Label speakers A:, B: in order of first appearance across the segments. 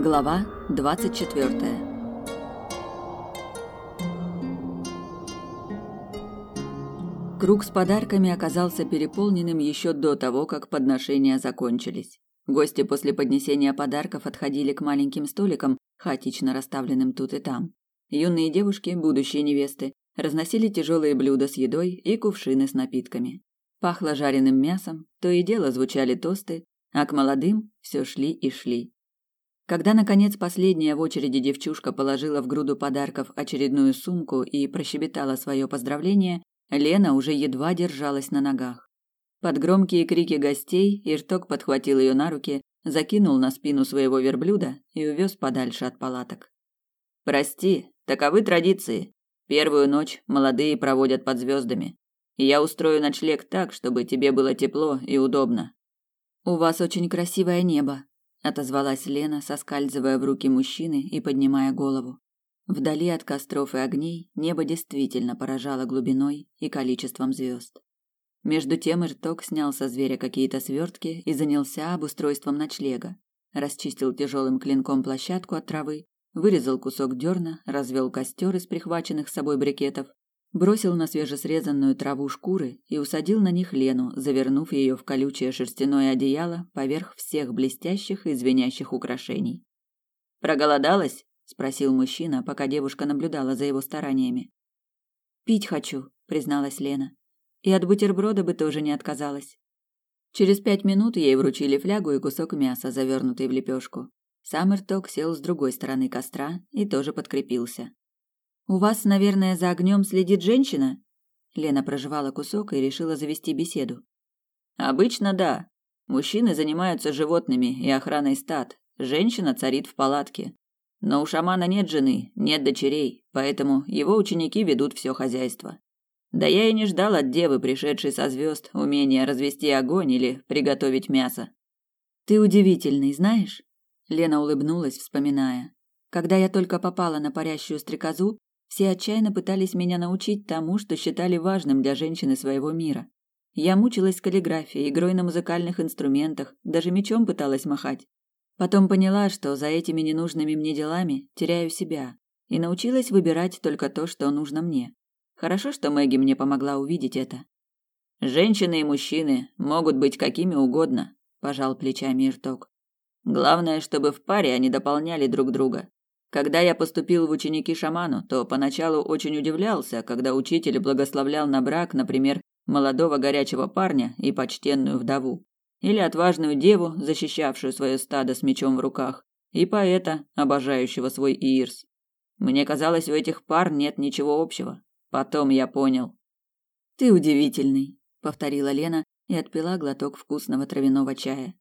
A: Глава 24. Круг с подарками оказался переполненным еще до того, как подношения закончились. Гости после поднесения подарков отходили к маленьким столикам, хаотично расставленным тут и там. Юные девушки, будущие невесты, разносили тяжелые блюда с едой и кувшины с напитками. Пахло жареным мясом, то и дело звучали тосты, а к молодым все шли и шли. Когда, наконец, последняя в очереди девчушка положила в груду подарков очередную сумку и прощебетала свое поздравление, Лена уже едва держалась на ногах. Под громкие крики гостей Ирток подхватил ее на руки, закинул на спину своего верблюда и увез подальше от палаток. «Прости, таковы традиции. Первую ночь молодые проводят под звездами. Я устрою ночлег так, чтобы тебе было тепло и удобно». «У вас очень красивое небо», отозвалась Лена, соскальзывая в руки мужчины и поднимая голову. Вдали от костров и огней небо действительно поражало глубиной и количеством звезд. Между тем Ирток снял со зверя какие-то свертки и занялся обустройством ночлега. Расчистил тяжелым клинком площадку от травы, вырезал кусок дерна, развел костер из прихваченных с собой брикетов бросил на свежесрезанную траву шкуры и усадил на них Лену, завернув ее в колючее шерстяное одеяло поверх всех блестящих и звенящих украшений. «Проголодалась?» – спросил мужчина, пока девушка наблюдала за его стараниями. «Пить хочу», – призналась Лена. «И от бутерброда бы тоже не отказалась». Через пять минут ей вручили флягу и кусок мяса, завернутый в лепешку. Сам Ирток сел с другой стороны костра и тоже подкрепился. У вас, наверное, за огнем следит женщина? Лена прожевала кусок и решила завести беседу. Обычно да. Мужчины занимаются животными и охраной стад. Женщина царит в палатке. Но у шамана нет жены, нет дочерей, поэтому его ученики ведут все хозяйство. Да я и не ждал от девы, пришедшей со звезд, умения развести огонь или приготовить мясо. Ты удивительный, знаешь? Лена улыбнулась, вспоминая. Когда я только попала на парящую стрекозу, все отчаянно пытались меня научить тому, что считали важным для женщины своего мира. Я мучилась каллиграфией, игрой на музыкальных инструментах, даже мечом пыталась махать. Потом поняла, что за этими ненужными мне делами теряю себя, и научилась выбирать только то, что нужно мне. Хорошо, что Мэгги мне помогла увидеть это. Женщины и мужчины могут быть какими угодно, пожал плечами Ирток. Главное, чтобы в паре они дополняли друг друга. Когда я поступил в ученики шаману, то поначалу очень удивлялся, когда учитель благословлял на брак, например, молодого горячего парня и почтенную вдову, или отважную деву, защищавшую свое стадо с мечом в руках, и поэта, обожающего свой ирс. Мне казалось, у этих пар нет ничего общего. Потом я понял. Ты удивительный, повторила Лена и отпила глоток вкусного травяного чая.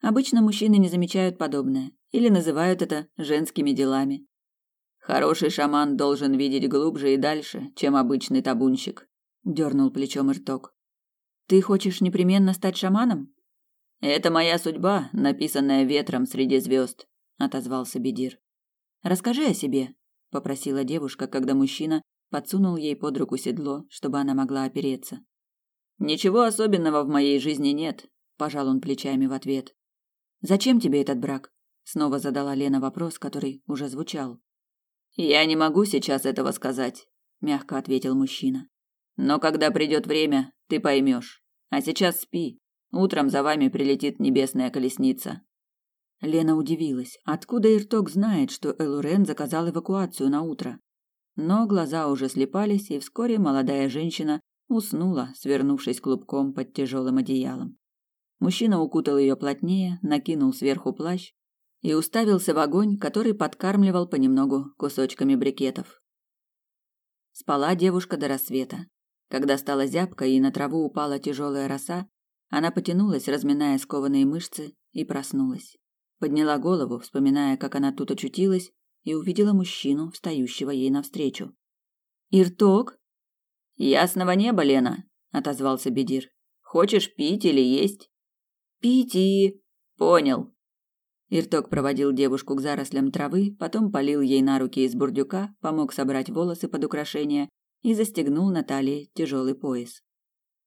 A: Обычно мужчины не замечают подобное или называют это женскими делами. Хороший шаман должен видеть глубже и дальше, чем обычный табунщик, дернул плечом Ирток. Ты хочешь непременно стать шаманом? Это моя судьба, написанная ветром среди звезд, отозвался Бедир. Расскажи о себе, попросила девушка, когда мужчина подсунул ей под руку седло, чтобы она могла опереться. Ничего особенного в моей жизни нет, пожал он плечами в ответ. Зачем тебе этот брак? Снова задала Лена вопрос, который уже звучал. Я не могу сейчас этого сказать, мягко ответил мужчина. Но когда придет время, ты поймешь. А сейчас спи. Утром за вами прилетит небесная колесница. Лена удивилась, откуда Ирток знает, что Элурен заказал эвакуацию на утро. Но глаза уже слепались, и вскоре молодая женщина уснула, свернувшись клубком под тяжелым одеялом. Мужчина укутал ее плотнее, накинул сверху плащ и уставился в огонь, который подкармливал понемногу кусочками брикетов. Спала девушка до рассвета. Когда стала зябко и на траву упала тяжелая роса, она потянулась, разминая скованные мышцы, и проснулась. Подняла голову, вспоминая, как она тут очутилась, и увидела мужчину, встающего ей навстречу. «Ирток?» «Ясного неба, Лена», — отозвался Бедир. «Хочешь пить или есть?» «Пить и...» «Понял. Ирток проводил девушку к зарослям травы, потом полил ей на руки из бурдюка, помог собрать волосы под украшение и застегнул на талии тяжелый пояс.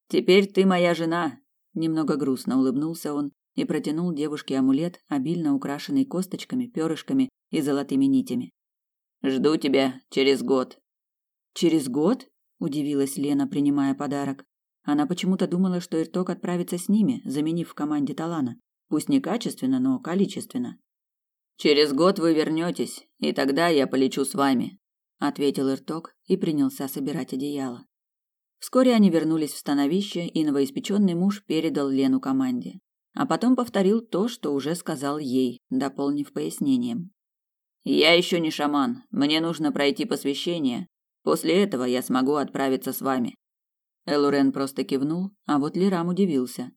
A: «Теперь ты моя жена», — немного грустно улыбнулся он и протянул девушке амулет, обильно украшенный косточками, перышками и золотыми нитями. «Жду тебя через год». «Через год?» – удивилась Лена, принимая подарок. Она почему-то думала, что Ирток отправится с ними, заменив в команде Талана. Пусть не качественно, но количественно. «Через год вы вернетесь, и тогда я полечу с вами», – ответил Ирток и принялся собирать одеяло. Вскоре они вернулись в становище, и новоиспеченный муж передал Лену команде. А потом повторил то, что уже сказал ей, дополнив пояснением. «Я еще не шаман. Мне нужно пройти посвящение. После этого я смогу отправиться с вами». Элурен просто кивнул, а вот Лирам удивился.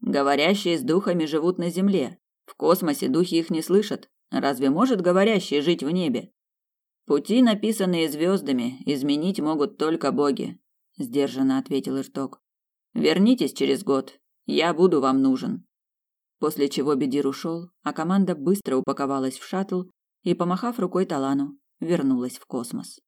A: «Говорящие с духами живут на земле. В космосе духи их не слышат. Разве может говорящий жить в небе? Пути, написанные звездами, изменить могут только боги сдержанно ответил Ирток. Вернитесь через год. Я буду вам нужен. После чего Бедир ушел, а команда быстро упаковалась в шаттл и, помахав рукой Талану, вернулась в космос.